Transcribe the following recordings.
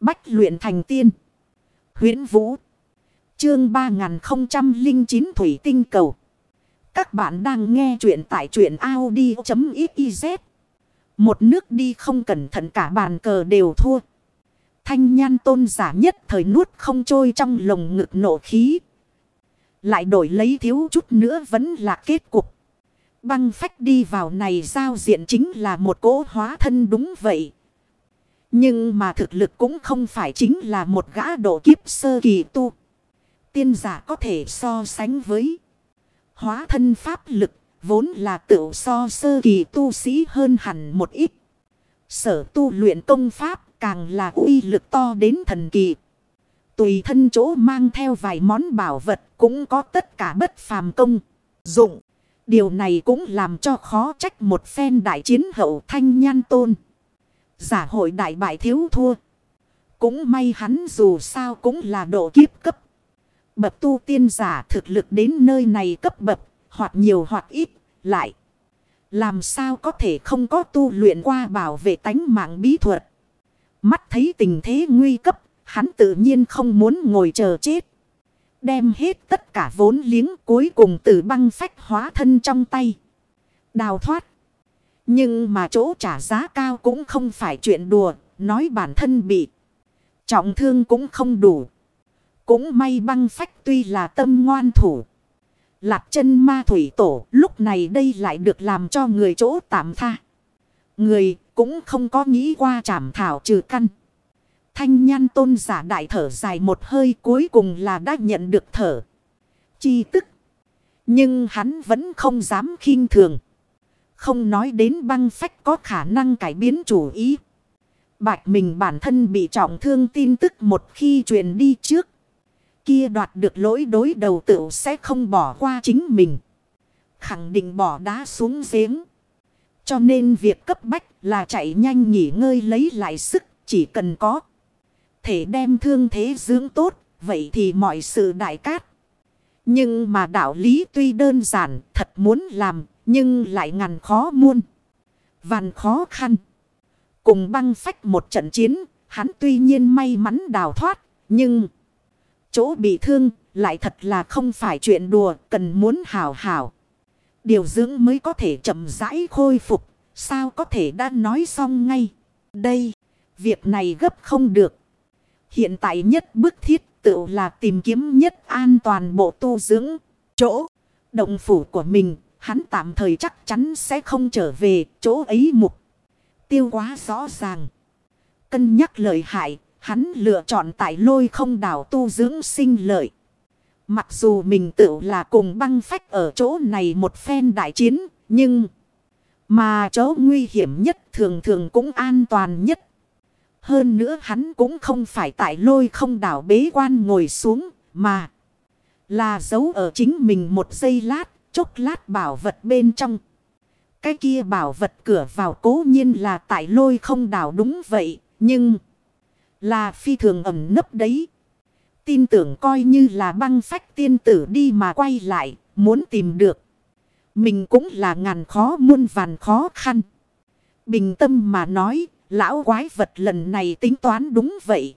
Bách luyện thành tiên. huyễn Vũ. Chương 3009 Thủy Tinh Cầu. Các bạn đang nghe truyện tại truyện Audi.xyz. Một nước đi không cẩn thận cả bàn cờ đều thua. Thanh nhan tôn giả nhất thời nuốt không trôi trong lồng ngực nổ khí. Lại đổi lấy thiếu chút nữa vẫn là kết cục. Băng phách đi vào này giao diện chính là một cỗ hóa thân đúng vậy. Nhưng mà thực lực cũng không phải chính là một gã độ kiếp sơ kỳ tu. Tiên giả có thể so sánh với hóa thân pháp lực, vốn là tựu so sơ kỳ tu sĩ hơn hẳn một ít. Sở tu luyện công pháp càng là uy lực to đến thần kỳ. Tùy thân chỗ mang theo vài món bảo vật cũng có tất cả bất phàm công, dụng. Điều này cũng làm cho khó trách một phen đại chiến hậu thanh nhan tôn. Giả hội đại bại thiếu thua. Cũng may hắn dù sao cũng là độ kiếp cấp. Bậc tu tiên giả thực lực đến nơi này cấp bậc, hoặc nhiều hoặc ít, lại. Làm sao có thể không có tu luyện qua bảo vệ tánh mạng bí thuật. Mắt thấy tình thế nguy cấp, hắn tự nhiên không muốn ngồi chờ chết. Đem hết tất cả vốn liếng cuối cùng từ băng phách hóa thân trong tay. Đào thoát. Nhưng mà chỗ trả giá cao cũng không phải chuyện đùa, nói bản thân bị. Trọng thương cũng không đủ. Cũng may băng phách tuy là tâm ngoan thủ. Lạc chân ma thủy tổ lúc này đây lại được làm cho người chỗ tạm tha. Người cũng không có nghĩ qua trảm thảo trừ căn. Thanh nhan tôn giả đại thở dài một hơi cuối cùng là đã nhận được thở. Chi tức. Nhưng hắn vẫn không dám khinh thường. Không nói đến băng phách có khả năng cải biến chủ ý. Bạch mình bản thân bị trọng thương tin tức một khi truyền đi trước. Kia đoạt được lỗi đối đầu tự sẽ không bỏ qua chính mình. Khẳng định bỏ đá xuống giếng. Cho nên việc cấp bách là chạy nhanh nghỉ ngơi lấy lại sức chỉ cần có. Thể đem thương thế dưỡng tốt, vậy thì mọi sự đại cát. Nhưng mà đạo lý tuy đơn giản, thật muốn làm, nhưng lại ngàn khó muôn. Vàn khó khăn. Cùng băng phách một trận chiến, hắn tuy nhiên may mắn đào thoát, nhưng... Chỗ bị thương lại thật là không phải chuyện đùa, cần muốn hảo hảo. Điều dưỡng mới có thể chậm rãi khôi phục, sao có thể đã nói xong ngay. Đây, việc này gấp không được. Hiện tại nhất bức thiết tự là tìm kiếm nhất an toàn bộ tu dưỡng. Chỗ, động phủ của mình, hắn tạm thời chắc chắn sẽ không trở về chỗ ấy mục. Tiêu quá rõ ràng. Cân nhắc lợi hại, hắn lựa chọn tại lôi không đảo tu dưỡng sinh lợi. Mặc dù mình tự là cùng băng phách ở chỗ này một phen đại chiến, nhưng... Mà chỗ nguy hiểm nhất thường thường cũng an toàn nhất. Hơn nữa hắn cũng không phải tại lôi không đảo bế quan ngồi xuống mà là giấu ở chính mình một giây lát, chốc lát bảo vật bên trong. Cái kia bảo vật cửa vào cố nhiên là tại lôi không đảo đúng vậy, nhưng là phi thường ẩm nấp đấy. Tin tưởng coi như là băng phách tiên tử đi mà quay lại, muốn tìm được. Mình cũng là ngàn khó muôn vàn khó khăn. Bình tâm mà nói, Lão quái vật lần này tính toán đúng vậy.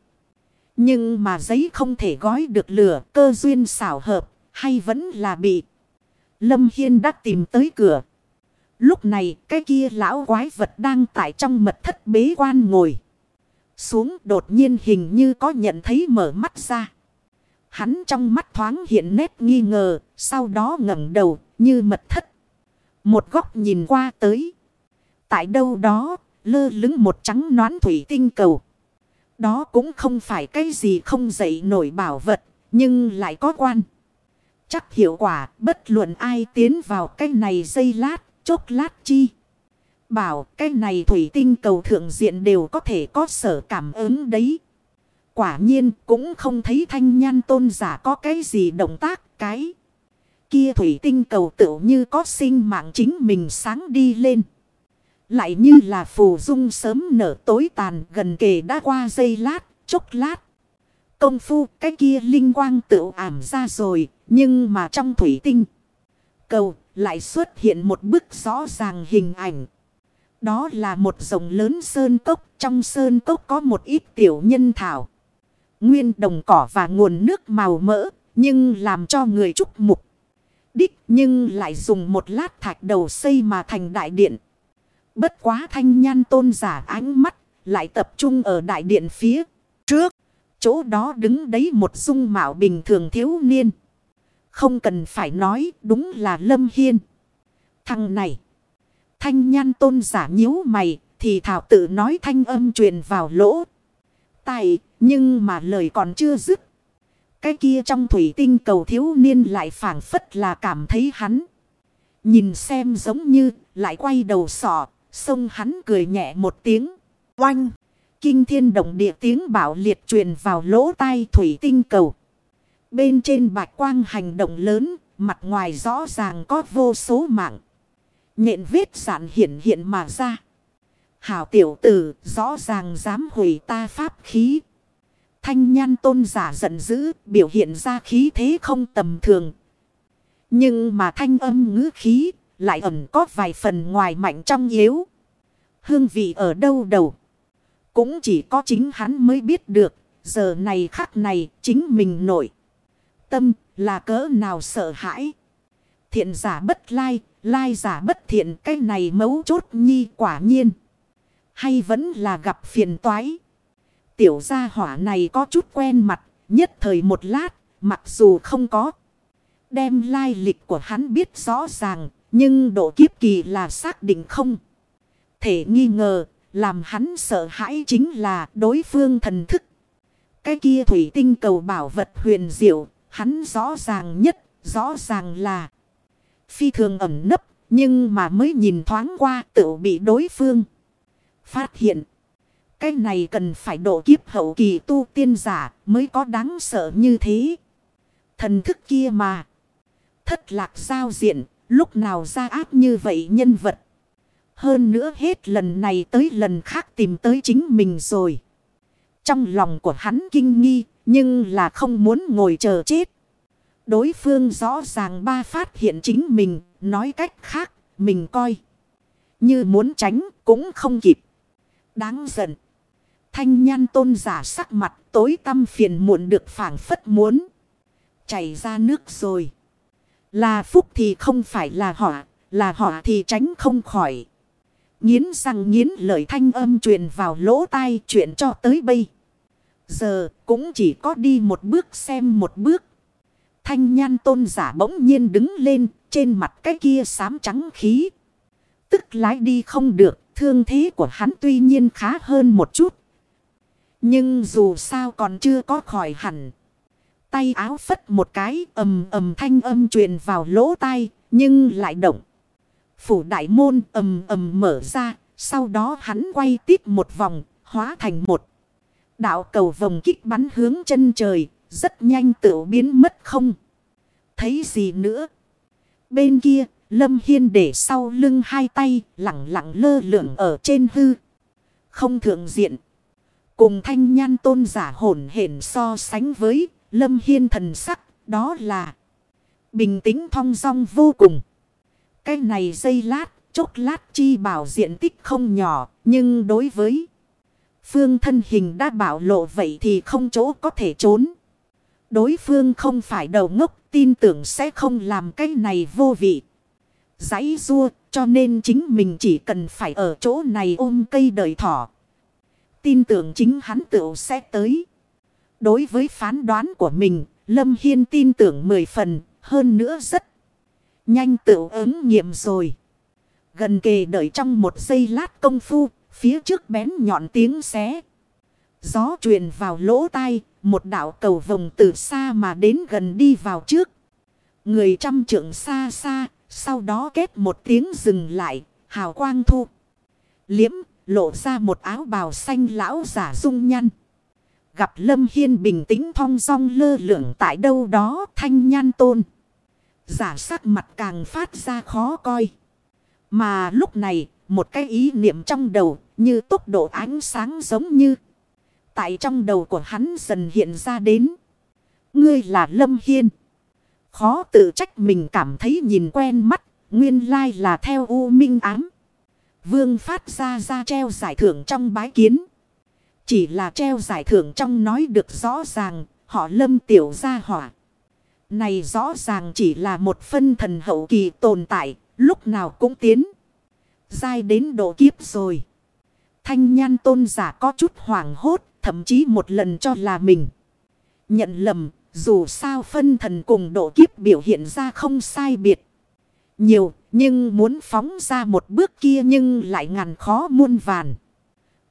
Nhưng mà giấy không thể gói được lửa cơ duyên xảo hợp hay vẫn là bị. Lâm Hiên đã tìm tới cửa. Lúc này cái kia lão quái vật đang tại trong mật thất bế quan ngồi. Xuống đột nhiên hình như có nhận thấy mở mắt ra. Hắn trong mắt thoáng hiện nét nghi ngờ, sau đó ngẩng đầu như mật thất. Một góc nhìn qua tới. Tại đâu đó, lơ lứng một trắng nón thủy tinh cầu. Đó cũng không phải cái gì không dậy nổi bảo vật, nhưng lại có quan. Chắc hiệu quả bất luận ai tiến vào cái này dây lát, chốc lát chi. Bảo cái này thủy tinh cầu thượng diện đều có thể có sở cảm ứng đấy. Quả nhiên cũng không thấy thanh nhan tôn giả có cái gì động tác cái. Kia thủy tinh cầu tự như có sinh mạng chính mình sáng đi lên. Lại như là phù dung sớm nở tối tàn gần kề đã qua giây lát, chốc lát. Công phu cái kia linh quang tự ảm ra rồi, nhưng mà trong thủy tinh. Cầu lại xuất hiện một bức rõ ràng hình ảnh. Đó là một rồng lớn sơn cốc. Trong sơn cốc có một ít tiểu nhân thảo. Nguyên đồng cỏ và nguồn nước màu mỡ. Nhưng làm cho người chúc mục. Đích nhưng lại dùng một lát thạch đầu xây mà thành đại điện. Bất quá thanh nhan tôn giả ánh mắt. Lại tập trung ở đại điện phía. Chỗ đó đứng đấy một dung mạo bình thường thiếu niên. Không cần phải nói, đúng là Lâm Hiên. Thằng này. Thanh nhan tôn giả nhíu mày. Thì thảo tự nói thanh âm truyền vào lỗ. Tại nhưng mà lời còn chưa dứt. Cái kia trong thủy tinh cầu thiếu niên lại phảng phất là cảm thấy hắn. Nhìn xem giống như lại quay đầu sọ. Xông hắn cười nhẹ một tiếng. Oanh. Kinh thiên động địa tiếng bảo liệt truyền vào lỗ tai thủy tinh cầu. Bên trên bạch quang hành động lớn, mặt ngoài rõ ràng có vô số mạng. Nhện vết sản hiện hiện mà ra. Hảo tiểu tử rõ ràng dám hủy ta pháp khí. Thanh nhan tôn giả giận dữ biểu hiện ra khí thế không tầm thường. Nhưng mà thanh âm ngữ khí lại ẩn có vài phần ngoài mạnh trong yếu. Hương vị ở đâu đầu. Cũng chỉ có chính hắn mới biết được. Giờ này khắc này chính mình nổi. Tâm là cỡ nào sợ hãi. Thiện giả bất lai, lai giả bất thiện. Cái này mấu chốt nhi quả nhiên. Hay vẫn là gặp phiền toái. Tiểu gia hỏa này có chút quen mặt. Nhất thời một lát, mặc dù không có. Đem lai lịch của hắn biết rõ ràng. Nhưng độ kiếp kỳ là xác định không. Thể nghi ngờ làm hắn sợ hãi chính là đối phương thần thức. Cái kia thủy tinh cầu bảo vật huyền diệu, hắn rõ ràng nhất, rõ ràng là phi thường ẩm nấp, nhưng mà mới nhìn thoáng qua tự bị đối phương phát hiện. Cái này cần phải độ kiếp hậu kỳ tu tiên giả mới có đáng sợ như thế. Thần thức kia mà. Thất lạc giao diện, lúc nào ra áp như vậy nhân vật. Hơn nữa hết lần này tới lần khác tìm tới chính mình rồi. Trong lòng của hắn kinh nghi, nhưng là không muốn ngồi chờ chết. Đối phương rõ ràng ba phát hiện chính mình, nói cách khác, mình coi. Như muốn tránh cũng không kịp. Đáng giận. Thanh nhan tôn giả sắc mặt tối tâm phiền muộn được phản phất muốn. Chảy ra nước rồi. Là phúc thì không phải là họ, là họ thì tránh không khỏi. Nhiến răng nhiến lời thanh âm truyền vào lỗ tai chuyện cho tới bây. Giờ cũng chỉ có đi một bước xem một bước. Thanh nhan tôn giả bỗng nhiên đứng lên trên mặt cái kia xám trắng khí. Tức lái đi không được, thương thế của hắn tuy nhiên khá hơn một chút. Nhưng dù sao còn chưa có khỏi hẳn. Tay áo phất một cái ầm ầm thanh âm truyền vào lỗ tai, nhưng lại động. Phủ đại môn ầm ầm mở ra. Sau đó hắn quay tiếp một vòng. Hóa thành một. Đạo cầu vòng kích bắn hướng chân trời. Rất nhanh tự biến mất không. Thấy gì nữa. Bên kia. Lâm Hiên để sau lưng hai tay. Lặng lặng lơ lửng ở trên hư. Không thượng diện. Cùng thanh nhan tôn giả hồn hển so sánh với. Lâm Hiên thần sắc. Đó là. Bình tĩnh thong dong vô cùng. Cái này dây lát, chốc lát chi bảo diện tích không nhỏ, nhưng đối với phương thân hình đã bảo lộ vậy thì không chỗ có thể trốn. Đối phương không phải đầu ngốc, tin tưởng sẽ không làm cái này vô vị. Giấy rua, cho nên chính mình chỉ cần phải ở chỗ này ôm cây đời thỏ. Tin tưởng chính hắn tựu sẽ tới. Đối với phán đoán của mình, Lâm Hiên tin tưởng mười phần, hơn nữa rất Nhanh tự ứng nghiệm rồi. Gần kề đợi trong một giây lát công phu, phía trước bén nhọn tiếng xé. Gió truyền vào lỗ tai, một đạo cầu vồng từ xa mà đến gần đi vào trước. Người trăm trượng xa xa, sau đó kết một tiếng dừng lại, hào quang thu. Liễm, lộ ra một áo bào xanh lão giả dung nhăn. Gặp Lâm Hiên bình tĩnh thong song lơ lửng tại đâu đó thanh nhan tôn. Giả sắc mặt càng phát ra khó coi. Mà lúc này, một cái ý niệm trong đầu như tốc độ ánh sáng giống như. Tại trong đầu của hắn dần hiện ra đến. Ngươi là Lâm Hiên. Khó tự trách mình cảm thấy nhìn quen mắt. Nguyên lai là theo U Minh ám. Vương phát ra ra treo giải thưởng trong bái kiến. Chỉ là treo giải thưởng trong nói được rõ ràng, họ lâm tiểu gia hỏa. Này rõ ràng chỉ là một phân thần hậu kỳ tồn tại, lúc nào cũng tiến. Giai đến độ kiếp rồi. Thanh nhan tôn giả có chút hoảng hốt, thậm chí một lần cho là mình. Nhận lầm, dù sao phân thần cùng độ kiếp biểu hiện ra không sai biệt. Nhiều, nhưng muốn phóng ra một bước kia nhưng lại ngàn khó muôn vàn.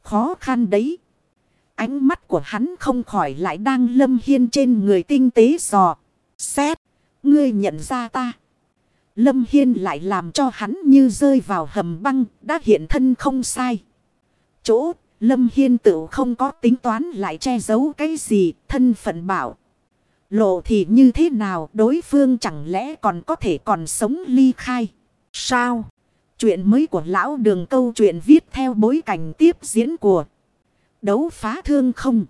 Khó khăn đấy. Ánh mắt của hắn không khỏi lại đang lâm hiên trên người tinh tế dò. Xét, ngươi nhận ra ta. Lâm Hiên lại làm cho hắn như rơi vào hầm băng, đã hiện thân không sai. Chỗ, Lâm Hiên tự không có tính toán lại che giấu cái gì, thân phận bảo. Lộ thì như thế nào đối phương chẳng lẽ còn có thể còn sống ly khai. Sao? Chuyện mới của lão đường câu chuyện viết theo bối cảnh tiếp diễn của đấu phá thương không.